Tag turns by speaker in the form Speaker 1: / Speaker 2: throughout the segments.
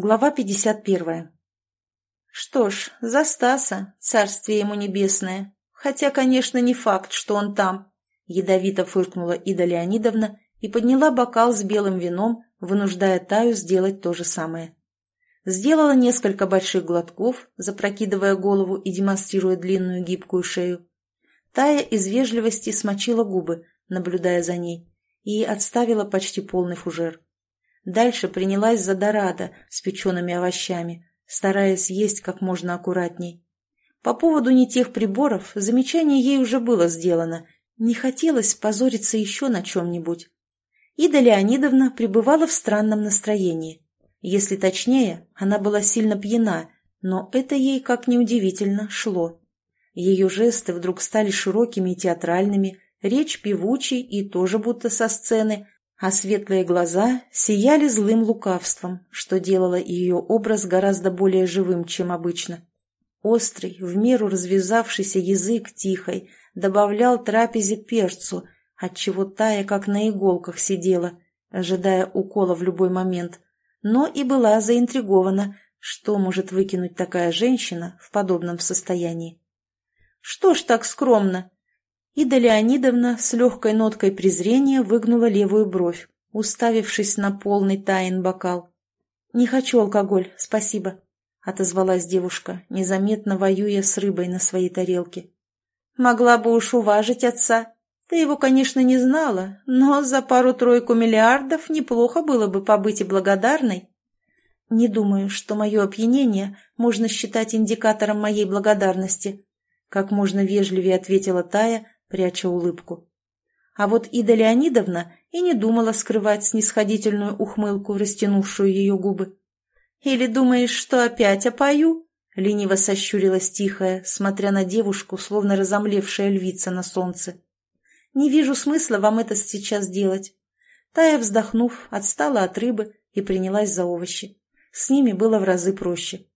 Speaker 1: Глава 51. Что ж, за Стаса, царствие ему небесное. Хотя, конечно, не факт, что он там. Ядовито фыркнула Ида Леонидовна и подняла бокал с белым вином, вынуждая Таю сделать то же самое. Сделала несколько больших глотков, запрокидывая голову и демонстрируя длинную гибкую шею. Тая из вежливости смочила губы, наблюдая за ней, и отставила почти полный фужер. Дальше принялась за дорадо с печеными овощами, стараясь есть как можно аккуратней. По поводу не тех приборов замечание ей уже было сделано, не хотелось позориться еще на чем-нибудь. Ида Леонидовна пребывала в странном настроении. Если точнее, она была сильно пьяна, но это ей, как неудивительно, шло. Ее жесты вдруг стали широкими и театральными, речь певучей и тоже будто со сцены, а светлые глаза сияли злым лукавством, что делало ее образ гораздо более живым, чем обычно. Острый, в меру развязавшийся язык тихой добавлял трапезе перцу, отчего тая как на иголках сидела, ожидая укола в любой момент, но и была заинтригована, что может выкинуть такая женщина в подобном состоянии. «Что ж так скромно?» Ида Леонидовна с легкой ноткой презрения выгнула левую бровь, уставившись на полный таин бокал. «Не хочу алкоголь, спасибо», — отозвалась девушка, незаметно воюя с рыбой на своей тарелке. «Могла бы уж уважить отца. Ты его, конечно, не знала, но за пару-тройку миллиардов неплохо было бы побыть и благодарной». «Не думаю, что мое опьянение можно считать индикатором моей благодарности», — как можно вежливее ответила Тая, пряча улыбку. А вот Ида Леонидовна и не думала скрывать снисходительную ухмылку, растянувшую ее губы. «Или думаешь, что опять опою?» — лениво сощурилась тихая, смотря на девушку, словно разомлевшая львица на солнце. «Не вижу смысла вам это сейчас делать». Тая, вздохнув, отстала от рыбы и принялась за овощи. С ними было в разы проще.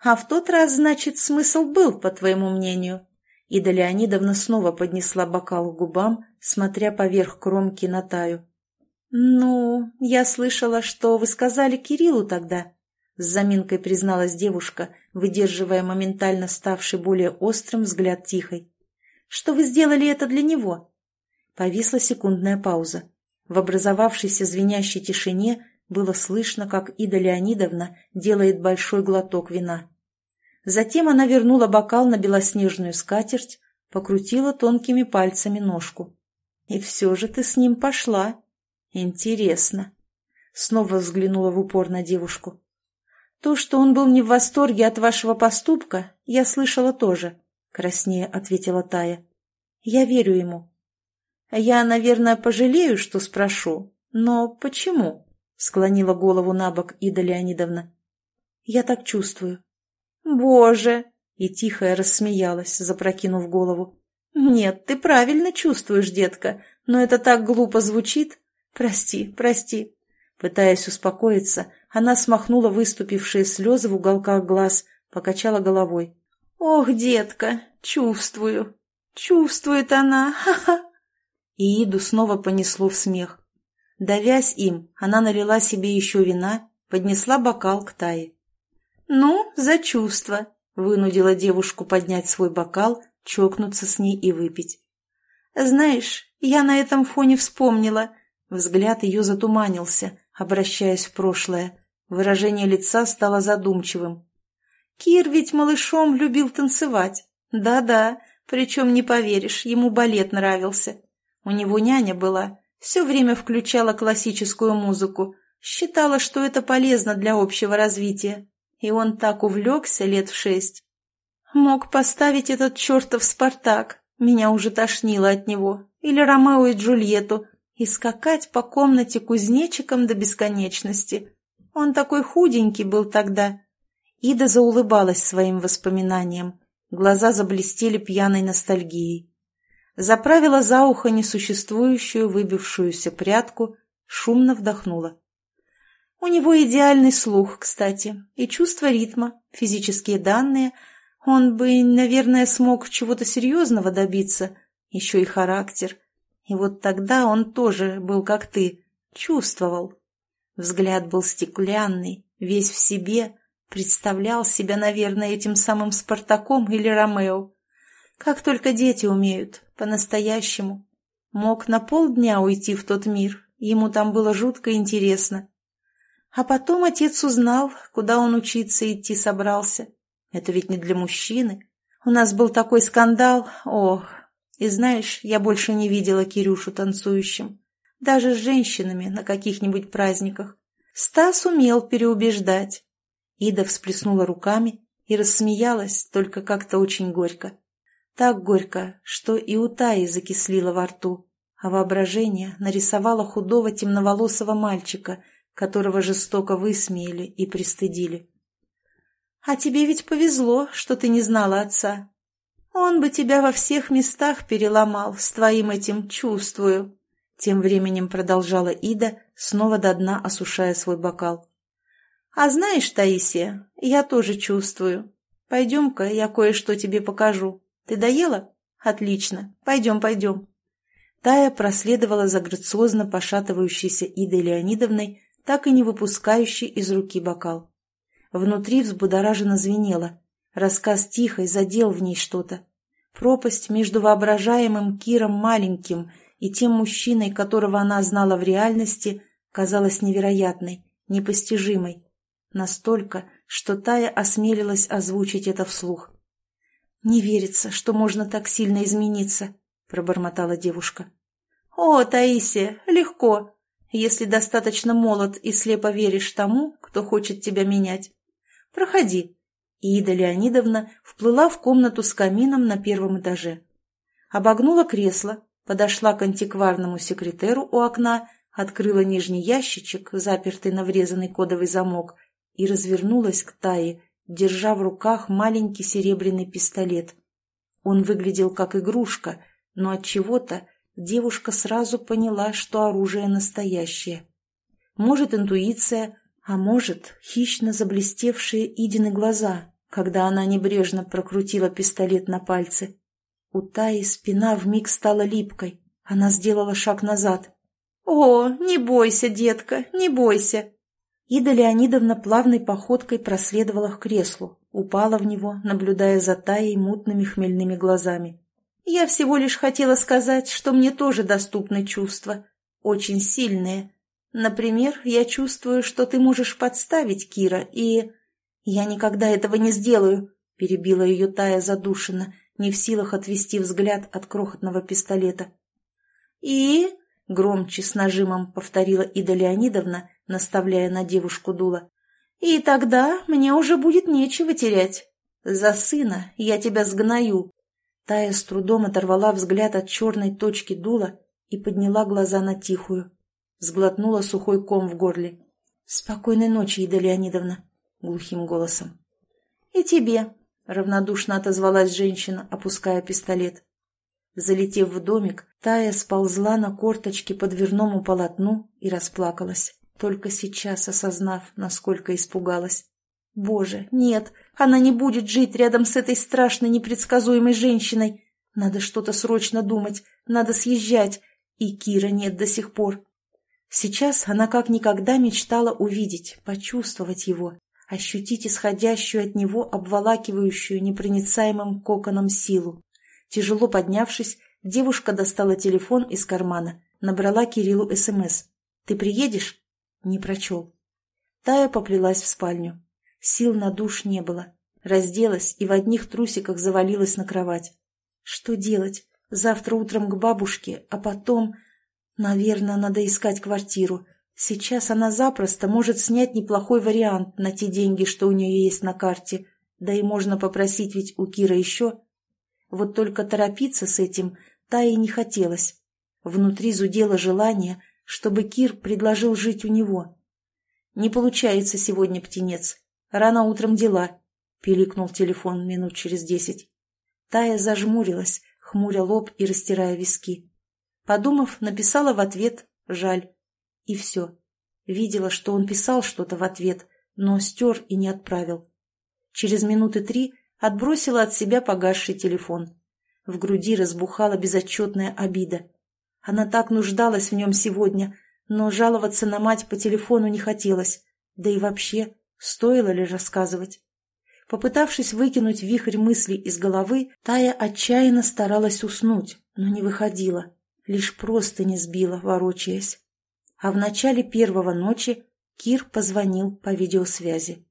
Speaker 1: «А в тот раз, значит, смысл был, по твоему мнению?» Ида Леонидовна снова поднесла бокал к губам, смотря поверх кромки на Таю. «Ну, я слышала, что вы сказали Кириллу тогда», — с заминкой призналась девушка, выдерживая моментально ставший более острым взгляд Тихой. «Что вы сделали это для него?» Повисла секундная пауза. В образовавшейся звенящей тишине было слышно, как Ида Леонидовна делает большой глоток вина. Затем она вернула бокал на белоснежную скатерть, покрутила тонкими пальцами ножку. «И все же ты с ним пошла. Интересно». Снова взглянула в упор на девушку. «То, что он был не в восторге от вашего поступка, я слышала тоже», — краснее ответила Тая. «Я верю ему». «Я, наверное, пожалею, что спрошу, но почему?» — склонила голову на бок Ида Леонидовна. «Я так чувствую», «Боже!» — и тихая рассмеялась, запрокинув голову. «Нет, ты правильно чувствуешь, детка, но это так глупо звучит. Прости, прости». Пытаясь успокоиться, она смахнула выступившие слезы в уголках глаз, покачала головой. «Ох, детка, чувствую, чувствует она, ха-ха!» И Иду снова понесло в смех. Давясь им, она налила себе еще вина, поднесла бокал к Тае. «Ну, за чувство», — вынудила девушку поднять свой бокал, чокнуться с ней и выпить. «Знаешь, я на этом фоне вспомнила». Взгляд ее затуманился, обращаясь в прошлое. Выражение лица стало задумчивым. «Кир ведь малышом любил танцевать. Да-да, причем, не поверишь, ему балет нравился. У него няня была, все время включала классическую музыку, считала, что это полезно для общего развития. И он так увлекся лет в шесть. Мог поставить этот чертов «Спартак», меня уже тошнило от него, или «Ромео и Джульетту», и скакать по комнате кузнечиком до бесконечности. Он такой худенький был тогда. Ида заулыбалась своим воспоминаниям. Глаза заблестели пьяной ностальгией. Заправила за ухо несуществующую выбившуюся прядку, шумно вдохнула. У него идеальный слух, кстати, и чувство ритма, физические данные. Он бы, наверное, смог чего-то серьезного добиться, еще и характер. И вот тогда он тоже был как ты, чувствовал. Взгляд был стеклянный, весь в себе, представлял себя, наверное, этим самым Спартаком или Ромео. Как только дети умеют, по-настоящему. Мог на полдня уйти в тот мир, ему там было жутко интересно. А потом отец узнал, куда он учиться идти собрался. Это ведь не для мужчины. У нас был такой скандал, ох. И знаешь, я больше не видела Кирюшу танцующим. Даже с женщинами на каких-нибудь праздниках. Стас умел переубеждать. Ида всплеснула руками и рассмеялась, только как-то очень горько. Так горько, что и у Таи закислило во рту, а воображение нарисовало худого темноволосого мальчика, которого жестоко высмеяли и пристыдили. «А тебе ведь повезло, что ты не знала отца. Он бы тебя во всех местах переломал с твоим этим «чувствую», — тем временем продолжала Ида, снова до дна осушая свой бокал. «А знаешь, Таисия, я тоже чувствую. Пойдем-ка, я кое-что тебе покажу. Ты доела? Отлично. Пойдем, пойдем». Тая проследовала за грациозно пошатывающейся Идой Леонидовной, так и не выпускающей из руки бокал. Внутри взбудораженно звенело. Рассказ тихой задел в ней что-то. Пропасть между воображаемым Киром маленьким и тем мужчиной, которого она знала в реальности, казалась невероятной, непостижимой. Настолько, что Тая осмелилась озвучить это вслух. «Не верится, что можно так сильно измениться», — пробормотала девушка. «О, Таисия, легко, если достаточно молод и слепо веришь тому, кто хочет тебя менять. Проходи». Ида Леонидовна вплыла в комнату с камином на первом этаже. Обогнула кресло, подошла к антикварному секретеру у окна, открыла нижний ящичек, запертый на врезанный кодовый замок, и развернулась к Тае, держа в руках маленький серебряный пистолет. Он выглядел как игрушка, но от чего-то девушка сразу поняла, что оружие настоящее. Может, интуиция, а может, хищно заблестевшие Идины глаза, когда она небрежно прокрутила пистолет на пальце. У Таи спина вмиг стала липкой. Она сделала шаг назад. «О, не бойся, детка, не бойся!» Ида Леонидовна плавной походкой проследовала к креслу, упала в него, наблюдая за Таей мутными хмельными глазами. «Я всего лишь хотела сказать, что мне тоже доступны чувства, очень сильные, Например, я чувствую, что ты можешь подставить Кира, и... Я никогда этого не сделаю, перебила ее Тая задушенно, не в силах отвести взгляд от крохотного пистолета. И... Громче с нажимом повторила Ида Леонидовна, наставляя на девушку дуло. «И тогда мне уже будет нечего терять. За сына я тебя сгною». Тая с трудом оторвала взгляд от черной точки дула и подняла глаза на тихую. Сглотнула сухой ком в горле. «Спокойной ночи, Ида Леонидовна», — глухим голосом. «И тебе», — равнодушно отозвалась женщина, опуская пистолет. Залетев в домик, Тая сползла на корточки по дверному полотну и расплакалась, только сейчас осознав, насколько испугалась. «Боже, нет, она не будет жить рядом с этой страшной непредсказуемой женщиной. Надо что-то срочно думать, надо съезжать, и Кира нет до сих пор. Сейчас она как никогда мечтала увидеть, почувствовать его, ощутить исходящую от него обволакивающую непроницаемым коконом силу. Тяжело поднявшись, девушка достала телефон из кармана, набрала Кириллу СМС. «Ты приедешь?» Не прочел. Тая поплелась в спальню. Сил на душ не было. Разделась и в одних трусиках завалилась на кровать. Что делать? Завтра утром к бабушке, а потом... Наверное, надо искать квартиру. Сейчас она запросто может снять неплохой вариант на те деньги, что у нее есть на карте. Да и можно попросить ведь у Кира еще. Вот только торопиться с этим та и не хотелось. Внутри зудело желание, чтобы Кир предложил жить у него. «Не получается сегодня, птенец. Рано утром дела», — пиликнул телефон минут через десять. Тая зажмурилась, хмуря лоб и растирая виски. Подумав, написала в ответ «жаль». И все. Видела, что он писал что-то в ответ, но стер и не отправил. Через минуты три отбросила от себя погасший телефон. В груди разбухала безотчетная обида. Она так нуждалась в нем сегодня, но жаловаться на мать по телефону не хотелось. Да и вообще, Стоило ли рассказывать? Попытавшись выкинуть вихрь мыслей из головы, Тая отчаянно старалась уснуть, но не выходила, лишь просто не сбила, ворочаясь. А в начале первого ночи Кир позвонил по видеосвязи.